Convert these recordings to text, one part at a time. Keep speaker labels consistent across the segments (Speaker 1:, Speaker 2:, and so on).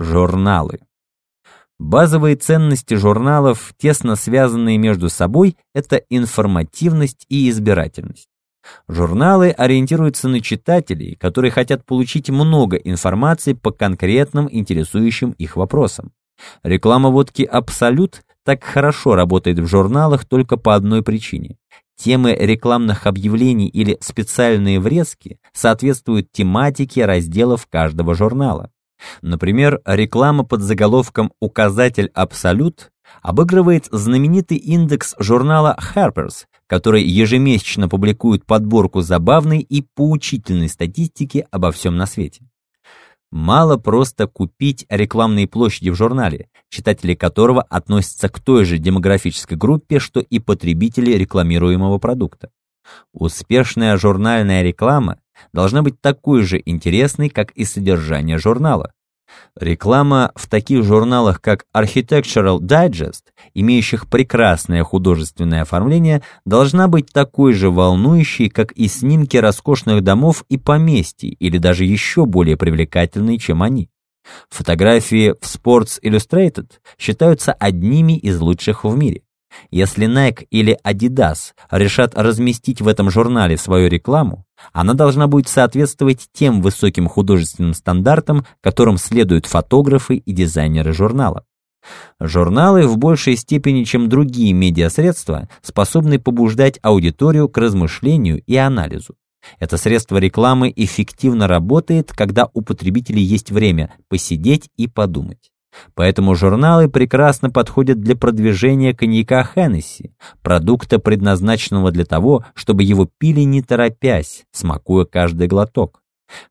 Speaker 1: Журналы. Базовые ценности журналов, тесно связанные между собой, это информативность и избирательность. Журналы ориентируются на читателей, которые хотят получить много информации по конкретным интересующим их вопросам. Реклама водки «Абсолют» так хорошо работает в журналах только по одной причине. Темы рекламных объявлений или специальные врезки соответствуют тематике разделов каждого журнала. Например, реклама под заголовком «Указатель Абсолют» обыгрывает знаменитый индекс журнала Harper's, который ежемесячно публикует подборку забавной и поучительной статистики обо всем на свете. Мало просто купить рекламные площади в журнале, читатели которого относятся к той же демографической группе, что и потребители рекламируемого продукта. Успешная журнальная реклама должна быть такой же интересной, как и содержание журнала. Реклама в таких журналах, как Architectural Digest, имеющих прекрасное художественное оформление, должна быть такой же волнующей, как и снимки роскошных домов и поместий, или даже еще более привлекательной, чем они. Фотографии в Sports Illustrated считаются одними из лучших в мире. Если Nike или Adidas решат разместить в этом журнале свою рекламу, она должна будет соответствовать тем высоким художественным стандартам, которым следуют фотографы и дизайнеры журнала. Журналы в большей степени, чем другие медиасредства, способны побуждать аудиторию к размышлению и анализу. Это средство рекламы эффективно работает, когда у потребителей есть время посидеть и подумать. Поэтому журналы прекрасно подходят для продвижения коньяка Хеннесси, продукта, предназначенного для того, чтобы его пили не торопясь, смакуя каждый глоток.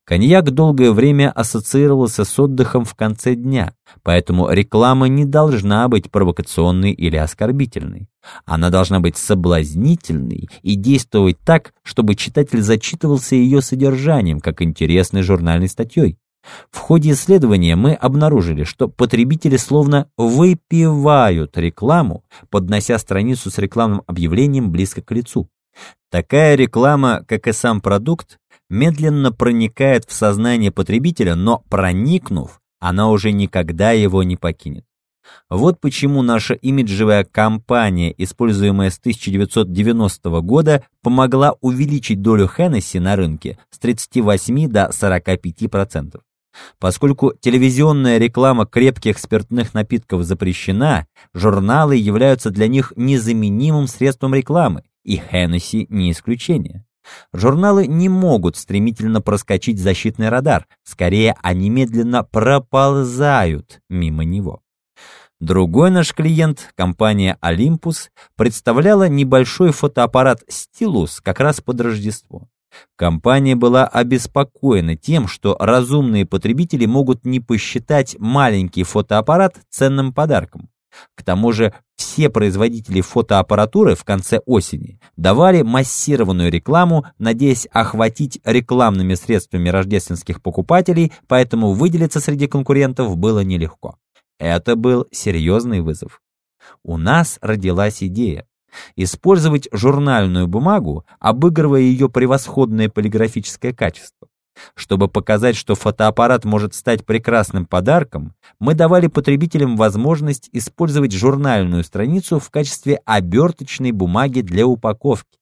Speaker 1: Коньяк долгое время ассоциировался с отдыхом в конце дня, поэтому реклама не должна быть провокационной или оскорбительной. Она должна быть соблазнительной и действовать так, чтобы читатель зачитывался ее содержанием, как интересной журнальной статьей. В ходе исследования мы обнаружили, что потребители словно выпивают рекламу, поднося страницу с рекламным объявлением близко к лицу. Такая реклама, как и сам продукт, медленно проникает в сознание потребителя, но проникнув, она уже никогда его не покинет. Вот почему наша имиджевая кампания, используемая с 1990 года, помогла увеличить долю Хеннесси на рынке с 38 до 45%. Поскольку телевизионная реклама крепких спиртных напитков запрещена, журналы являются для них незаменимым средством рекламы, и Хеннесси не исключение. Журналы не могут стремительно проскочить защитный радар, скорее они медленно проползают мимо него. Другой наш клиент, компания Olympus, представляла небольшой фотоаппарат Stylus как раз под Рождество. Компания была обеспокоена тем, что разумные потребители могут не посчитать маленький фотоаппарат ценным подарком. К тому же все производители фотоаппаратуры в конце осени давали массированную рекламу, надеясь охватить рекламными средствами рождественских покупателей, поэтому выделиться среди конкурентов было нелегко. Это был серьезный вызов. У нас родилась идея. Использовать журнальную бумагу, обыгрывая ее превосходное полиграфическое качество. Чтобы показать, что фотоаппарат может стать прекрасным подарком, мы давали потребителям возможность использовать журнальную страницу в качестве оберточной бумаги для упаковки.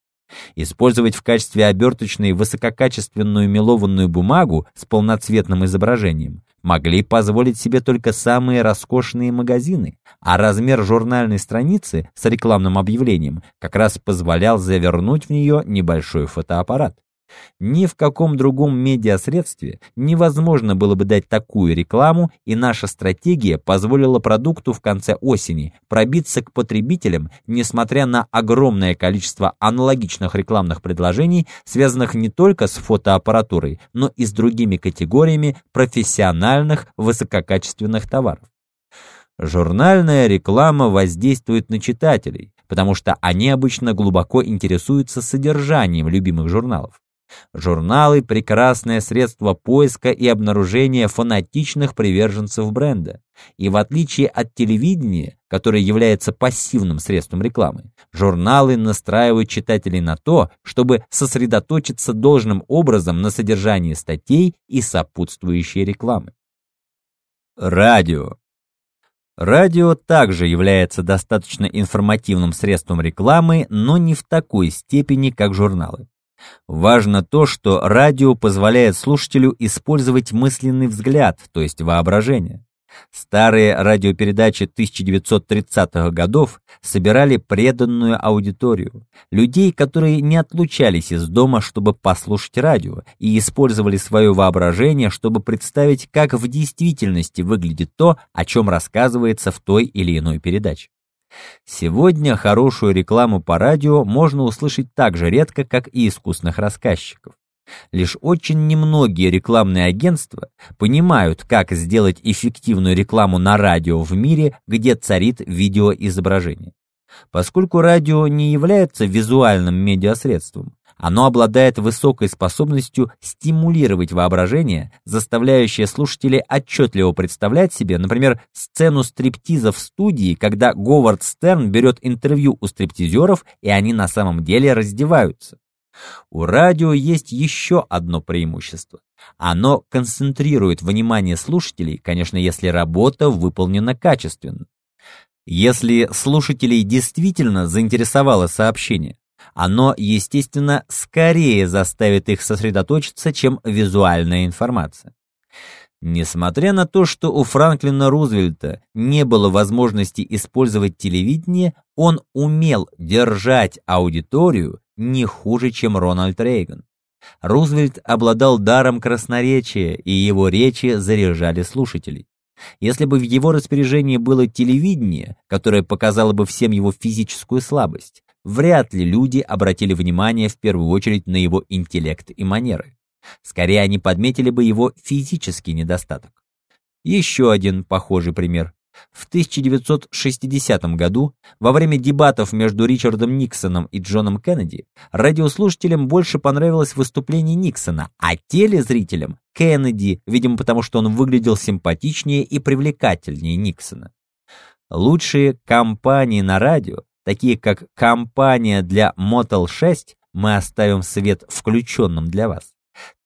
Speaker 1: Использовать в качестве оберточной высококачественную мелованную бумагу с полноцветным изображением могли позволить себе только самые роскошные магазины, а размер журнальной страницы с рекламным объявлением как раз позволял завернуть в нее небольшой фотоаппарат. Ни в каком другом медиасредстве невозможно было бы дать такую рекламу, и наша стратегия позволила продукту в конце осени пробиться к потребителям, несмотря на огромное количество аналогичных рекламных предложений, связанных не только с фотоаппаратурой, но и с другими категориями профессиональных высококачественных товаров. Журнальная реклама воздействует на читателей, потому что они обычно глубоко интересуются содержанием любимых журналов. Журналы – прекрасное средство поиска и обнаружения фанатичных приверженцев бренда. И в отличие от телевидения, которое является пассивным средством рекламы, журналы настраивают читателей на то, чтобы сосредоточиться должным образом на содержании статей и сопутствующей рекламы. Радио. Радио также является достаточно информативным средством рекламы, но не в такой степени, как журналы. Важно то, что радио позволяет слушателю использовать мысленный взгляд, то есть воображение. Старые радиопередачи 1930-х годов собирали преданную аудиторию, людей, которые не отлучались из дома, чтобы послушать радио, и использовали свое воображение, чтобы представить, как в действительности выглядит то, о чем рассказывается в той или иной передаче. Сегодня хорошую рекламу по радио можно услышать так же редко, как и искусных рассказчиков. Лишь очень немногие рекламные агентства понимают, как сделать эффективную рекламу на радио в мире, где царит видеоизображение. Поскольку радио не является визуальным медиасредством, оно обладает высокой способностью стимулировать воображение, заставляющее слушателей отчетливо представлять себе, например, сцену стриптиза в студии, когда Говард Стерн берет интервью у стриптизеров, и они на самом деле раздеваются. У радио есть еще одно преимущество. Оно концентрирует внимание слушателей, конечно, если работа выполнена качественно. Если слушателей действительно заинтересовало сообщение, оно, естественно, скорее заставит их сосредоточиться, чем визуальная информация. Несмотря на то, что у Франклина Рузвельта не было возможности использовать телевидение, он умел держать аудиторию не хуже, чем Рональд Рейган. Рузвельт обладал даром красноречия, и его речи заряжали слушателей. Если бы в его распоряжении было телевидение, которое показало бы всем его физическую слабость, вряд ли люди обратили внимание в первую очередь на его интеллект и манеры. Скорее, они подметили бы его физический недостаток. Еще один похожий пример. В 1960 году, во время дебатов между Ричардом Никсоном и Джоном Кеннеди, радиослушателям больше понравилось выступление Никсона, а телезрителям — Кеннеди, видимо потому, что он выглядел симпатичнее и привлекательнее Никсона. Лучшие компании на радио, такие как компания для Motel 6, мы оставим свет включенным для вас,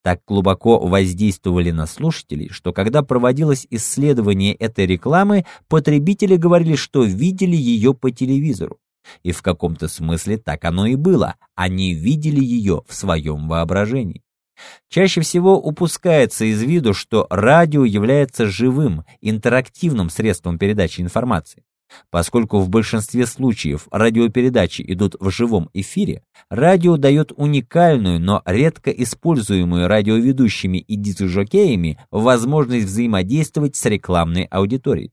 Speaker 1: так глубоко воздействовали на слушателей, что когда проводилось исследование этой рекламы, потребители говорили, что видели ее по телевизору. И в каком-то смысле так оно и было, они видели ее в своем воображении. Чаще всего упускается из виду, что радио является живым, интерактивным средством передачи информации. Поскольку в большинстве случаев радиопередачи идут в живом эфире, радио дает уникальную, но редко используемую радиоведущими и дизжокеями возможность взаимодействовать с рекламной аудиторией.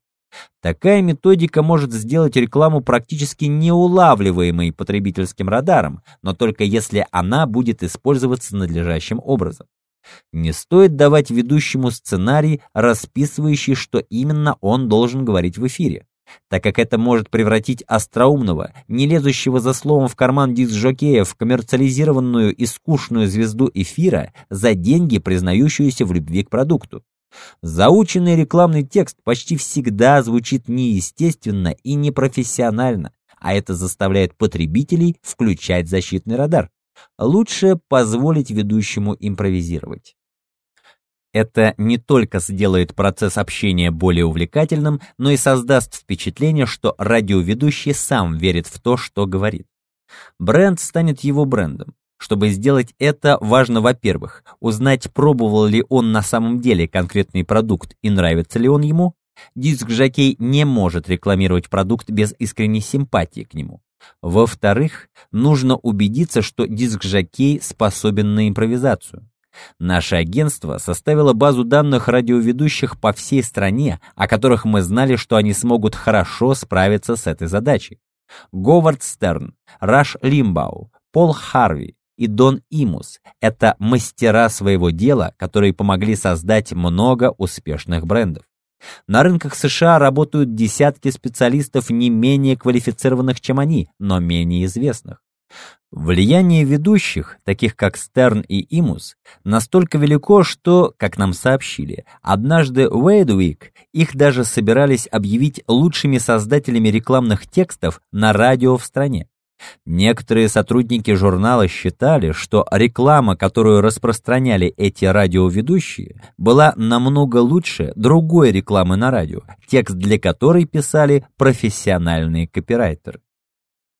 Speaker 1: Такая методика может сделать рекламу практически неулавливаемой потребительским радаром, но только если она будет использоваться надлежащим образом. Не стоит давать ведущему сценарий, расписывающий, что именно он должен говорить в эфире так как это может превратить остроумного, не лезущего за словом в карман диск-жокея в коммерциализированную и скучную звезду эфира за деньги, признающуюся в любви к продукту. Заученный рекламный текст почти всегда звучит неестественно и непрофессионально, а это заставляет потребителей включать защитный радар. Лучше позволить ведущему импровизировать. Это не только сделает процесс общения более увлекательным, но и создаст впечатление, что радиоведущий сам верит в то, что говорит. Бренд станет его брендом. Чтобы сделать это, важно, во-первых, узнать, пробовал ли он на самом деле конкретный продукт и нравится ли он ему. Диск-жокей не может рекламировать продукт без искренней симпатии к нему. Во-вторых, нужно убедиться, что диск-жокей способен на импровизацию. Наше агентство составило базу данных радиоведущих по всей стране, о которых мы знали, что они смогут хорошо справиться с этой задачей. Говард Стерн, Раш Лимбау, Пол Харви и Дон Имус – это мастера своего дела, которые помогли создать много успешных брендов. На рынках США работают десятки специалистов не менее квалифицированных, чем они, но менее известных. Влияние ведущих, таких как Стерн и Имус, настолько велико, что, как нам сообщили, однажды в их даже собирались объявить лучшими создателями рекламных текстов на радио в стране. Некоторые сотрудники журнала считали, что реклама, которую распространяли эти радиоведущие, была намного лучше другой рекламы на радио, текст для которой писали профессиональные копирайтеры.